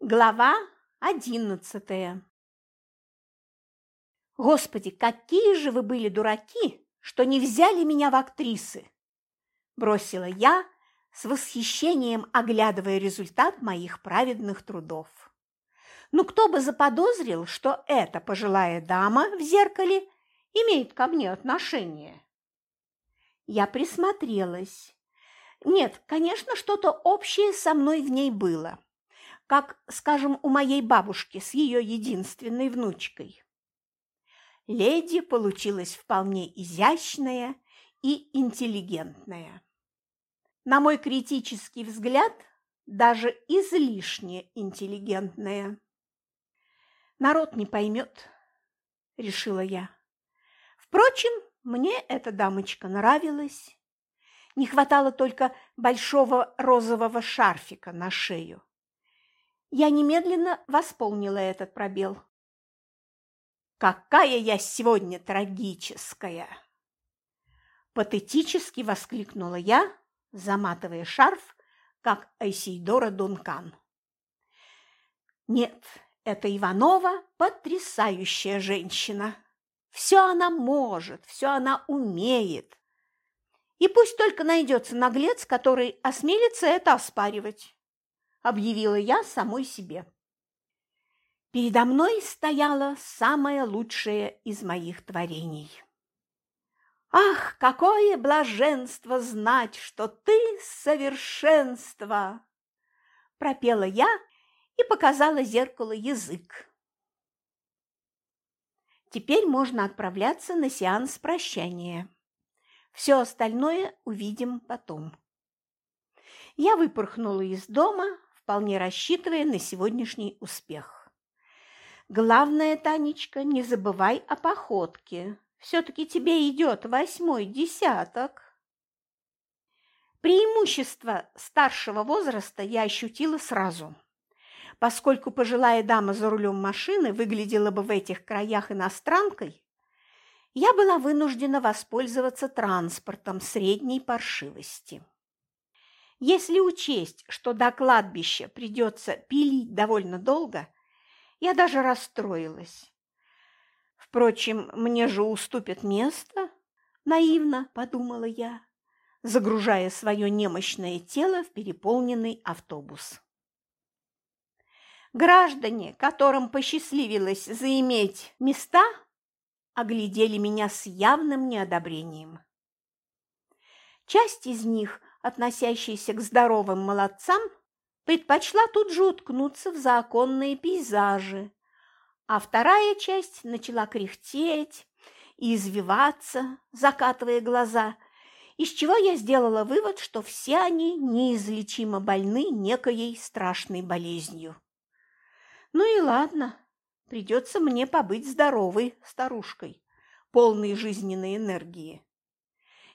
Глава одиннадцатая Господи, какие же вы были дураки, что не взяли меня в актрисы! Бросила я, с восхищением оглядывая результат моих праведных трудов. Ну кто бы заподозрил, что эта пожилая дама в зеркале имеет ко мне отношение? Я присмотрелась. Нет, конечно, что-то общее со мной в ней было как, скажем, у моей бабушки с ее единственной внучкой. Леди получилась вполне изящная и интеллигентная. На мой критический взгляд, даже излишне интеллигентная. Народ не поймет, решила я. Впрочем, мне эта дамочка нравилась. Не хватало только большого розового шарфика на шею. Я немедленно восполнила этот пробел. «Какая я сегодня трагическая!» Патетически воскликнула я, заматывая шарф, как Айсейдора Дункан. Нет, эта Иванова потрясающая женщина. Все она может, все она умеет. И пусть только найдется наглец, который осмелится это оспаривать объявила я самой себе. Передо мной стояло самое лучшее из моих творений. Ах, какое блаженство знать, что ты совершенство! Пропела я и показала зеркалу язык. Теперь можно отправляться на сеанс прощания. Все остальное увидим потом. Я выпорхнула из дома, вполне рассчитывая на сегодняшний успех. Главное, Танечка, не забывай о походке. Все-таки тебе идет восьмой десяток. Преимущество старшего возраста я ощутила сразу, поскольку пожилая дама за рулем машины выглядела бы в этих краях иностранкой, я была вынуждена воспользоваться транспортом средней паршивости. Если учесть, что до кладбища придется пилить довольно долго, я даже расстроилась. Впрочем, мне же уступят место, наивно подумала я, загружая свое немощное тело в переполненный автобус. Граждане, которым посчастливилось заиметь места, оглядели меня с явным неодобрением. Часть из них относящаяся к здоровым молодцам, предпочла тут же уткнуться в законные пейзажи, а вторая часть начала кряхтеть и извиваться, закатывая глаза, из чего я сделала вывод, что все они неизлечимо больны некоей страшной болезнью. Ну и ладно, придется мне побыть здоровой старушкой, полной жизненной энергии.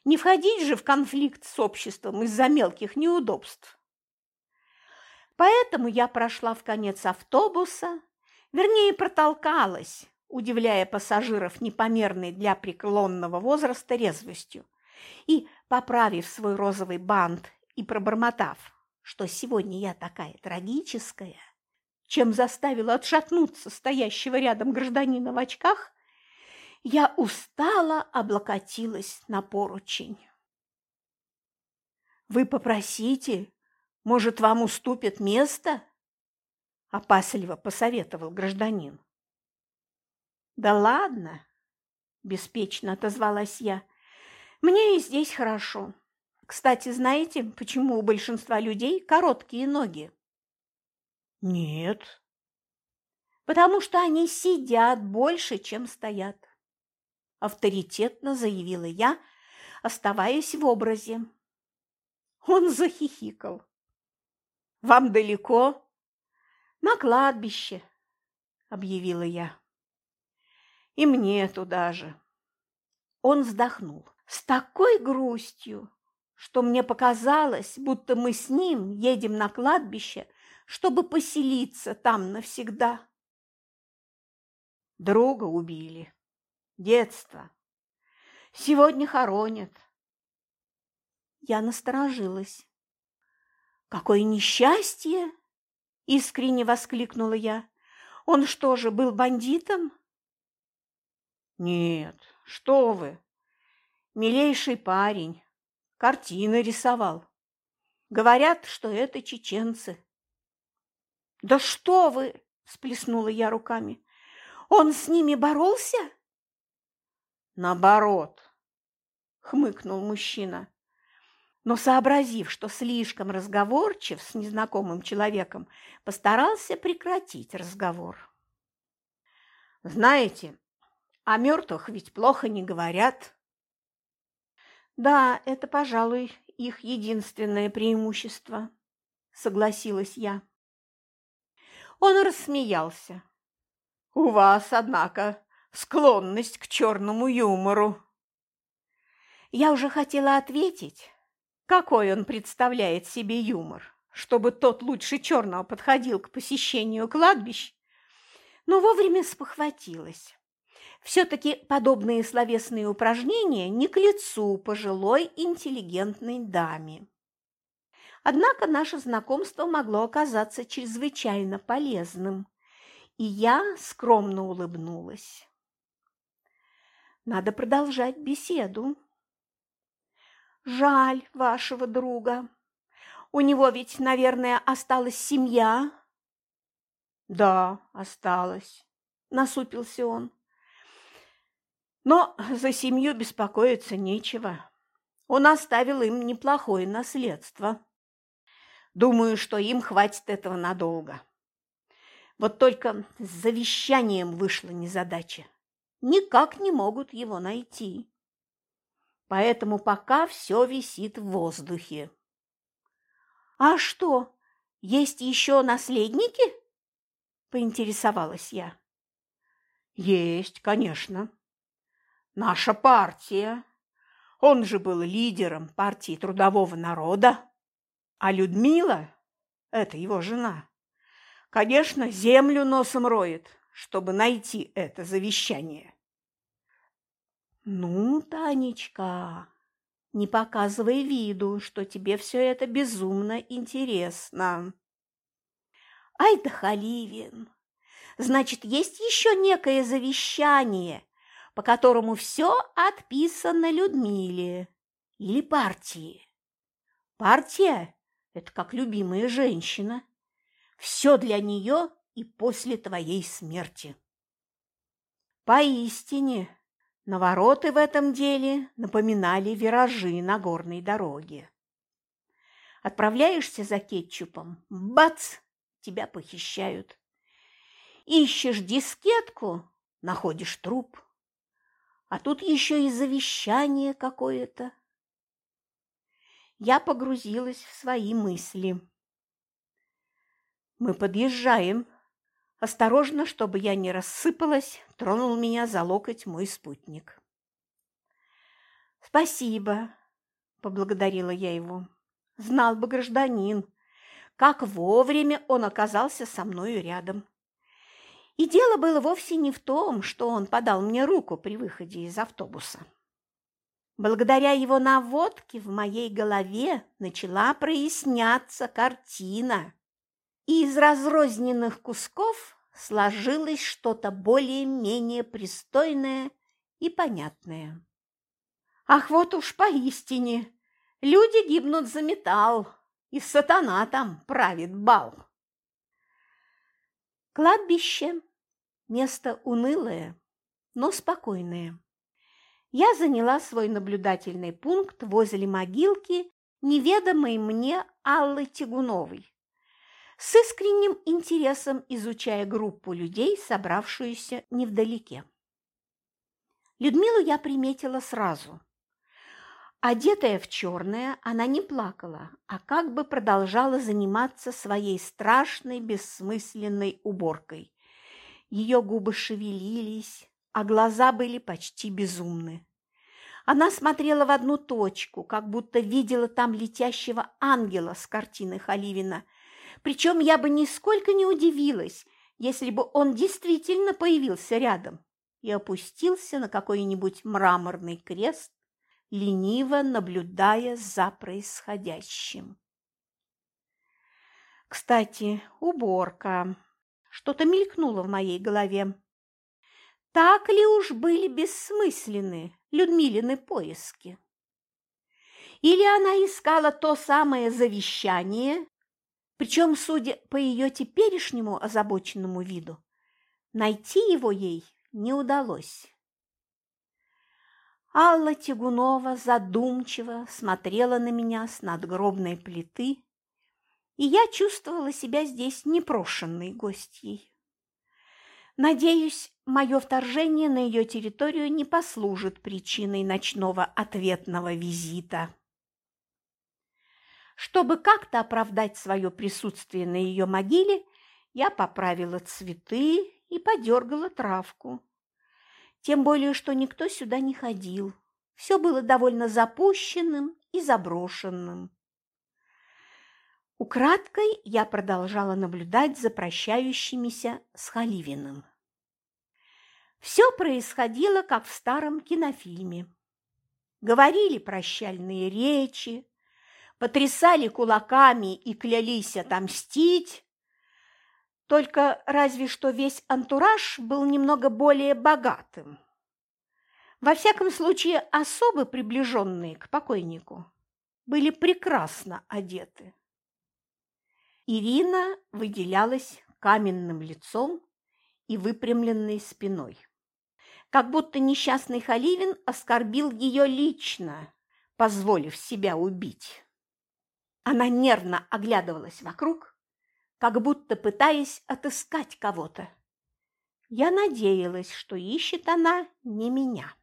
Не входить же в конфликт с обществом из-за мелких неудобств. Поэтому я прошла в конец автобуса, вернее, протолкалась, удивляя пассажиров непомерной для преклонного возраста резвостью, и, поправив свой розовый бант и пробормотав, что сегодня я такая трагическая, чем заставила отшатнуться стоящего рядом гражданина в очках, я устало облокотилась на поручень. «Вы попросите, может, вам уступят место?» – опасливо посоветовал гражданин. «Да ладно!» – беспечно отозвалась я. «Мне и здесь хорошо. Кстати, знаете, почему у большинства людей короткие ноги?» «Нет». «Потому что они сидят больше, чем стоят авторитетно заявила я, оставаясь в образе. Он захихикал. «Вам далеко?» «На кладбище», – объявила я. «И мне туда же». Он вздохнул с такой грустью, что мне показалось, будто мы с ним едем на кладбище, чтобы поселиться там навсегда. Друга убили детство. Сегодня хоронят. Я насторожилась. Какое несчастье! – искренне воскликнула я. «Он что же, был бандитом?» «Нет, что вы! Милейший парень, картины рисовал. Говорят, что это чеченцы». «Да что вы!» – сплеснула я руками. «Он с ними боролся?» «Наоборот», – хмыкнул мужчина но, сообразив, что слишком разговорчив с незнакомым человеком, постарался прекратить разговор. «Знаете, о мертвых ведь плохо не говорят». «Да, это, пожалуй, их единственное преимущество», – согласилась я. Он рассмеялся. «У вас, однако, склонность к черному юмору». Я уже хотела ответить, какой он представляет себе юмор, чтобы тот лучше черного подходил к посещению кладбищ? Но вовремя спохватилась. Все-таки подобные словесные упражнения не к лицу пожилой интеллигентной даме. Однако наше знакомство могло оказаться чрезвычайно полезным, и я скромно улыбнулась. Надо продолжать беседу. Жаль вашего друга. У него ведь, наверное, осталась семья. Да, осталась, насупился он. Но за семью беспокоиться нечего. Он оставил им неплохое наследство. Думаю, что им хватит этого надолго. Вот только с завещанием вышла незадача. Никак не могут его найти поэтому пока все висит в воздухе. «А что, есть еще наследники?» – поинтересовалась я. «Есть, конечно. Наша партия. Он же был лидером партии трудового народа. А Людмила – это его жена. Конечно, землю носом роет, чтобы найти это завещание. «Ну, Танечка, не показывай виду, что тебе все это безумно интересно». «Ай да Халивин! Значит, есть еще некое завещание, по которому все отписано Людмиле или партии. Партия – это как любимая женщина. Все для нее и после твоей смерти». Поистине, Навороты в этом деле напоминали виражи на горной дороге. Отправляешься за кетчупом, бац, тебя похищают. Ищешь дискетку, находишь труп. А тут еще и завещание какое-то. Я погрузилась в свои мысли. Мы подъезжаем, Осторожно, чтобы я не рассыпалась, тронул меня за локоть мой спутник. «Спасибо», – поблагодарила я его. «Знал бы гражданин, как вовремя он оказался со мною рядом. И дело было вовсе не в том, что он подал мне руку при выходе из автобуса. Благодаря его наводке в моей голове начала проясняться картина, и из разрозненных кусков сложилось что-то более-менее пристойное и понятное. Ах, вот уж поистине, люди гибнут за металл, и сатана там правит бал. Кладбище – место унылое, но спокойное. Я заняла свой наблюдательный пункт возле могилки неведомой мне Аллы Тягуновой с искренним интересом изучая группу людей, собравшуюся невдалеке. Людмилу я приметила сразу. Одетая в черное, она не плакала, а как бы продолжала заниматься своей страшной бессмысленной уборкой. Ее губы шевелились, а глаза были почти безумны. Она смотрела в одну точку, как будто видела там летящего ангела с картины Халивина – причем я бы нисколько не удивилась, если бы он действительно появился рядом и опустился на какой-нибудь мраморный крест, лениво наблюдая за происходящим. Кстати, уборка. Что-то мелькнуло в моей голове. Так ли уж были бессмысленны Людмилины поиски? Или она искала то самое завещание, причем, судя по ее теперешнему озабоченному виду, найти его ей не удалось. Алла Тягунова задумчиво смотрела на меня с надгробной плиты, и я чувствовала себя здесь непрошенной гостьей. Надеюсь, мое вторжение на ее территорию не послужит причиной ночного ответного визита. Чтобы как-то оправдать свое присутствие на ее могиле, я поправила цветы и подергала травку. Тем более, что никто сюда не ходил. Все было довольно запущенным и заброшенным. Украдкой я продолжала наблюдать за прощающимися с Халивиным. Все происходило, как в старом кинофильме. Говорили прощальные речи, потрясали кулаками и клялись отомстить. Только разве что весь антураж был немного более богатым. Во всяком случае, особо приближенные к покойнику были прекрасно одеты. Ирина выделялась каменным лицом и выпрямленной спиной. Как будто несчастный Халивин оскорбил ее лично, позволив себя убить. Она нервно оглядывалась вокруг, как будто пытаясь отыскать кого-то. Я надеялась, что ищет она не меня.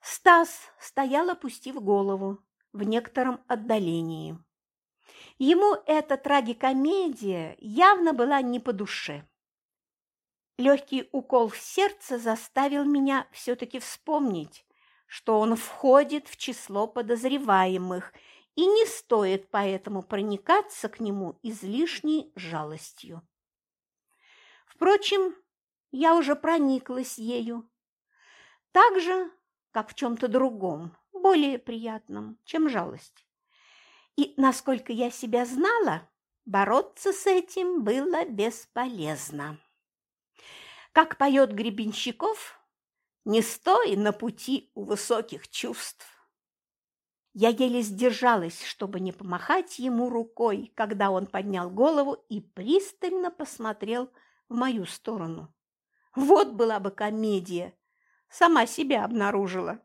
Стас стоял, опустив голову, в некотором отдалении. Ему эта трагикомедия явно была не по душе. Легкий укол в сердце заставил меня все-таки вспомнить, что он входит в число подозреваемых, и не стоит поэтому проникаться к нему излишней жалостью. Впрочем, я уже прониклась ею, так же, как в чем-то другом, более приятном, чем жалость. И, насколько я себя знала, бороться с этим было бесполезно. Как поет Гребенщиков, не стой на пути у высоких чувств. Я еле сдержалась, чтобы не помахать ему рукой, когда он поднял голову и пристально посмотрел в мою сторону. Вот была бы комедия, сама себя обнаружила.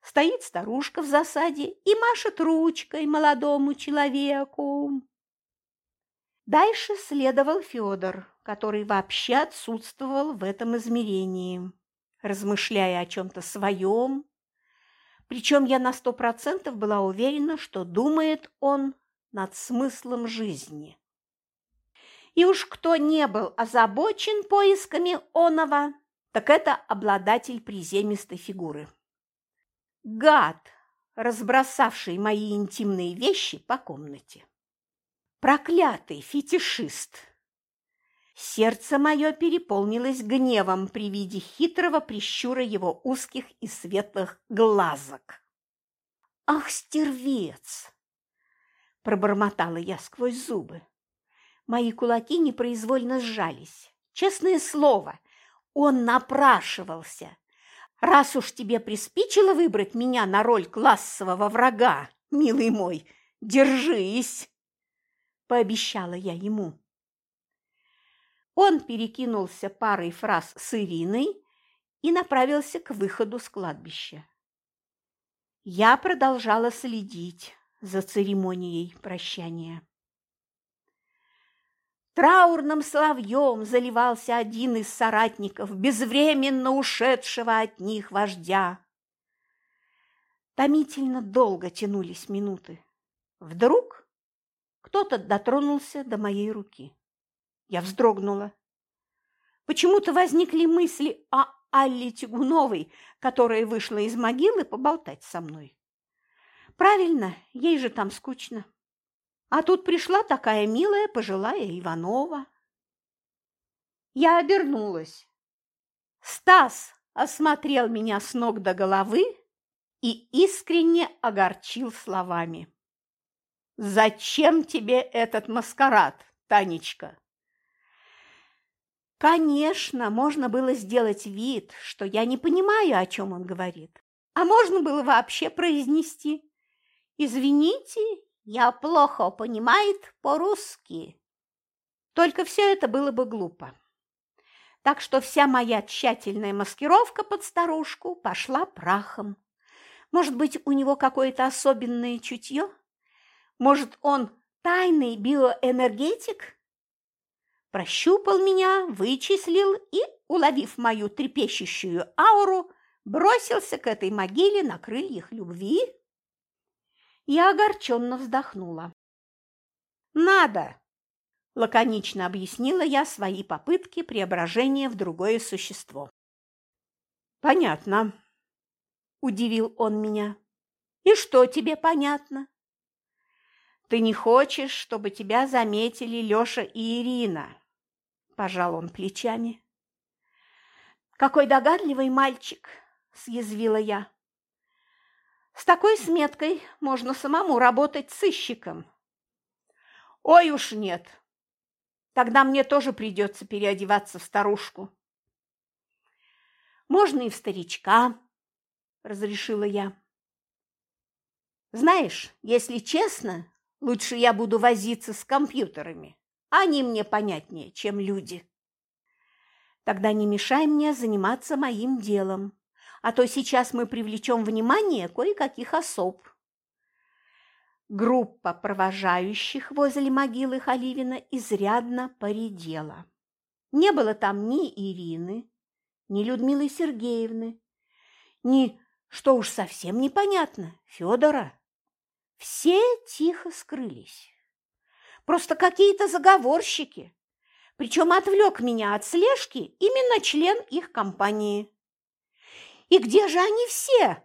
Стоит старушка в засаде и машет ручкой молодому человеку. Дальше следовал Федор, который вообще отсутствовал в этом измерении, размышляя о чем-то своем. Причем я на сто процентов была уверена, что думает он над смыслом жизни. И уж кто не был озабочен поисками оного, так это обладатель приземистой фигуры. Гад, разбросавший мои интимные вещи по комнате. Проклятый фетишист! Сердце мое переполнилось гневом при виде хитрого прищура его узких и светлых глазок. «Ах, стервец!» – пробормотала я сквозь зубы. Мои кулаки непроизвольно сжались. Честное слово, он напрашивался. Раз уж тебе приспичило выбрать меня на роль классового врага, милый мой, держись, пообещала я ему. Он перекинулся парой фраз с Ириной и направился к выходу с кладбища. Я продолжала следить за церемонией прощания. Траурным соловьем заливался один из соратников, безвременно ушедшего от них вождя. Томительно долго тянулись минуты. Вдруг кто-то дотронулся до моей руки. Я вздрогнула. Почему-то возникли мысли о Алле Тягуновой, которая вышла из могилы поболтать со мной. Правильно, ей же там скучно. А тут пришла такая милая пожилая Иванова. Я обернулась. Стас осмотрел меня с ног до головы и искренне огорчил словами. Зачем тебе этот маскарад, Танечка? Конечно, можно было сделать вид, что я не понимаю, о чем он говорит. А можно было вообще произнести «Извините, я плохо понимает по-русски». Только все это было бы глупо. Так что вся моя тщательная маскировка под старушку пошла прахом. Может быть, у него какое-то особенное чутье? Может, он тайный биоэнергетик? Прощупал меня, вычислил и, уловив мою трепещущую ауру, бросился к этой могиле на крыльях любви. Я огорченно вздохнула. «Надо!» – лаконично объяснила я свои попытки преображения в другое существо. «Понятно», – удивил он меня. «И что тебе понятно?» «Ты не хочешь, чтобы тебя заметили Лёша и Ирина?» – пожал он плечами. «Какой догадливый мальчик!» – съязвила я. «С такой сметкой можно самому работать сыщиком». «Ой уж нет! Тогда мне тоже придется переодеваться в старушку». «Можно и в старичка», – разрешила я. «Знаешь, если честно, лучше я буду возиться с компьютерами. Они мне понятнее, чем люди». Тогда не мешай мне заниматься моим делом, а то сейчас мы привлечем внимание кое-каких особ. Группа провожающих возле могилы Халивина изрядно поредела. Не было там ни Ирины, ни Людмилы Сергеевны, ни, что уж совсем непонятно, Федора. Все тихо скрылись. Просто какие-то заговорщики, причем отвлек меня от слежки именно член их компании. «И где же они все?»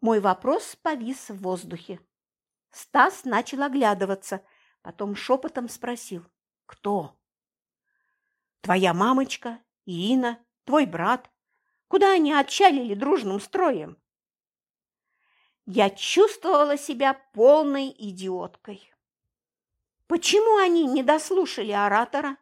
Мой вопрос повис в воздухе. Стас начал оглядываться, потом шепотом спросил. «Кто?» «Твоя мамочка, Ирина, твой брат. Куда они отчалили дружным строем?» Я чувствовала себя полной идиоткой. Почему они не дослушали оратора?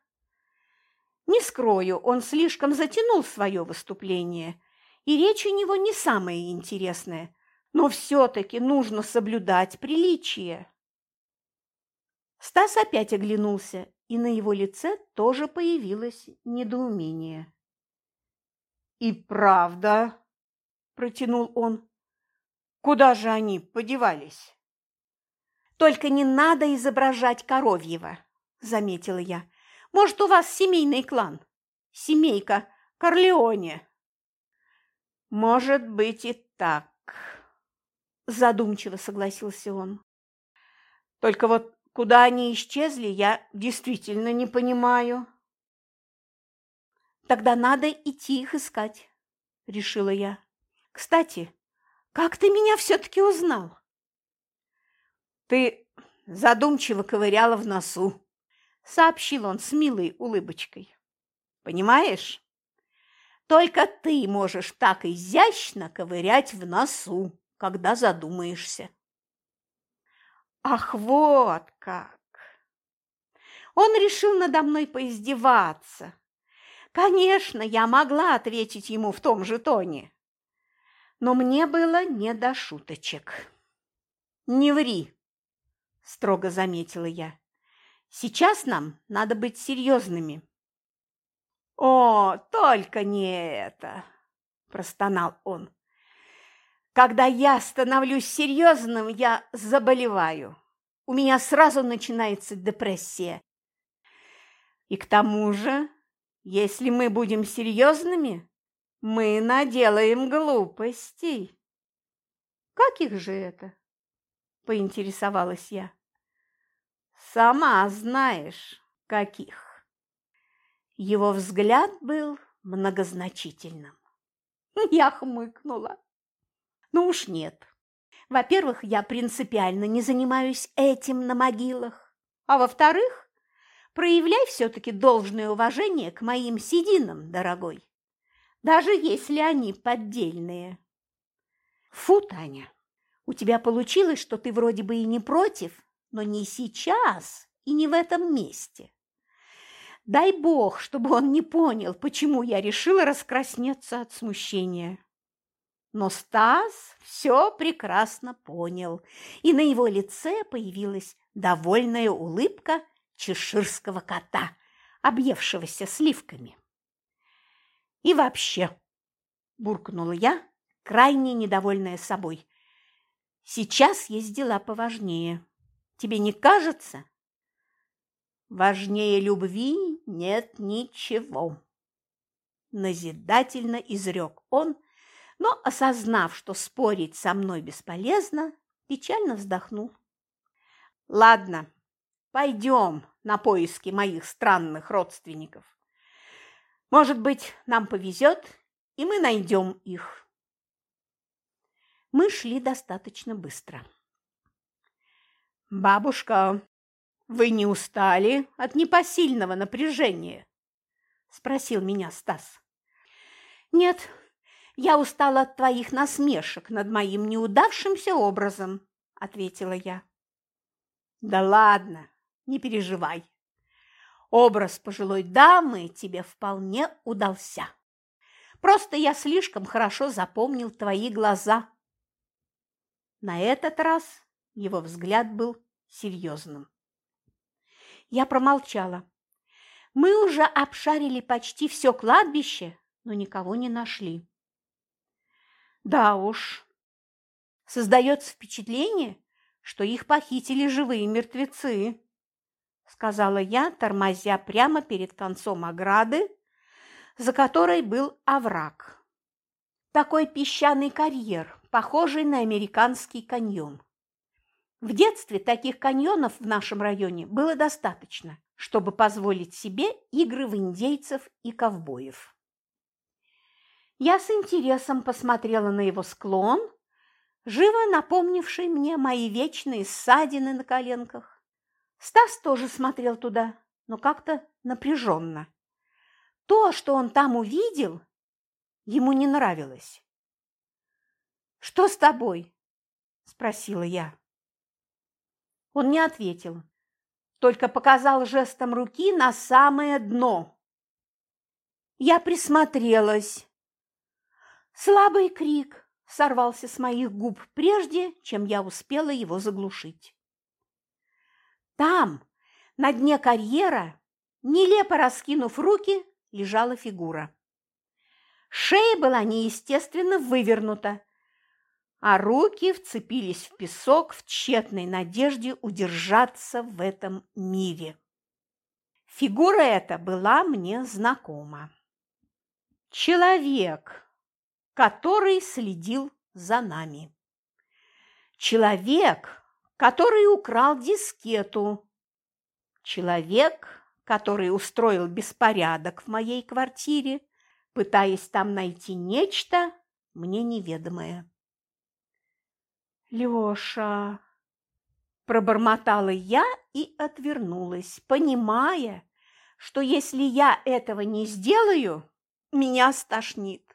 Не скрою, он слишком затянул свое выступление, и речь у него не самая интересная, но все-таки нужно соблюдать приличие. Стас опять оглянулся, и на его лице тоже появилось недоумение. «И правда?» – протянул он. «Куда же они подевались?» Только не надо изображать коровьего, заметила я. Может, у вас семейный клан? Семейка Корлеоне. Может быть и так, задумчиво согласился он. Только вот куда они исчезли, я действительно не понимаю. Тогда надо идти их искать, решила я. Кстати, как ты меня все-таки узнал? «Ты задумчиво ковыряла в носу», – сообщил он с милой улыбочкой. «Понимаешь? Только ты можешь так изящно ковырять в носу, когда задумаешься». «Ах, вот как!» Он решил надо мной поиздеваться. Конечно, я могла ответить ему в том же тоне, но мне было не до шуточек. «Не ври!» Строго заметила я. Сейчас нам надо быть серьезными. О, только не это, простонал он. Когда я становлюсь серьезным, я заболеваю. У меня сразу начинается депрессия. И к тому же, если мы будем серьезными, мы наделаем глупостей. Каких же это? поинтересовалась я. Сама знаешь, каких. Его взгляд был многозначительным. Я хмыкнула. Ну уж нет. Во-первых, я принципиально не занимаюсь этим на могилах. А во-вторых, проявляй все-таки должное уважение к моим сединам, дорогой, даже если они поддельные. Фу, Таня, У тебя получилось, что ты вроде бы и не против, но не сейчас и не в этом месте. Дай бог, чтобы он не понял, почему я решила раскраснеться от смущения. Но Стас все прекрасно понял, и на его лице появилась довольная улыбка чеширского кота, объевшегося сливками. «И вообще», – буркнула я, крайне недовольная собой, – «сейчас есть дела поважнее. Тебе не кажется?» «Важнее любви нет ничего», – назидательно изрек он, но, осознав, что спорить со мной бесполезно, печально вздохнул. «Ладно, пойдем на поиски моих странных родственников. Может быть, нам повезет, и мы найдем их». Мы шли достаточно быстро. «Бабушка, вы не устали от непосильного напряжения?» – спросил меня Стас. «Нет, я устала от твоих насмешек над моим неудавшимся образом», – ответила я. «Да ладно, не переживай. Образ пожилой дамы тебе вполне удался. Просто я слишком хорошо запомнил твои глаза». На этот раз его взгляд был серьезным. Я промолчала. Мы уже обшарили почти все кладбище, но никого не нашли. Да уж, создается впечатление, что их похитили живые мертвецы, сказала я, тормозя прямо перед концом ограды, за которой был овраг. Такой песчаный карьер, похожий на американский каньон. В детстве таких каньонов в нашем районе было достаточно, чтобы позволить себе игры в индейцев и ковбоев. Я с интересом посмотрела на его склон, живо напомнивший мне мои вечные ссадины на коленках. Стас тоже смотрел туда, но как-то напряженно. То, что он там увидел, ему не нравилось. «Что с тобой?» – спросила я. Он не ответил, только показал жестом руки на самое дно. Я присмотрелась. Слабый крик сорвался с моих губ прежде, чем я успела его заглушить. Там, на дне карьера, нелепо раскинув руки, лежала фигура. Шея была неестественно вывернута, а руки вцепились в песок в тщетной надежде удержаться в этом мире. Фигура эта была мне знакома. Человек, который следил за нами. Человек, который украл дискету. Человек, который устроил беспорядок в моей квартире, пытаясь там найти нечто мне неведомое. Лёша, пробормотала я и отвернулась, понимая, что если я этого не сделаю, меня стошнит.